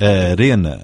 arena.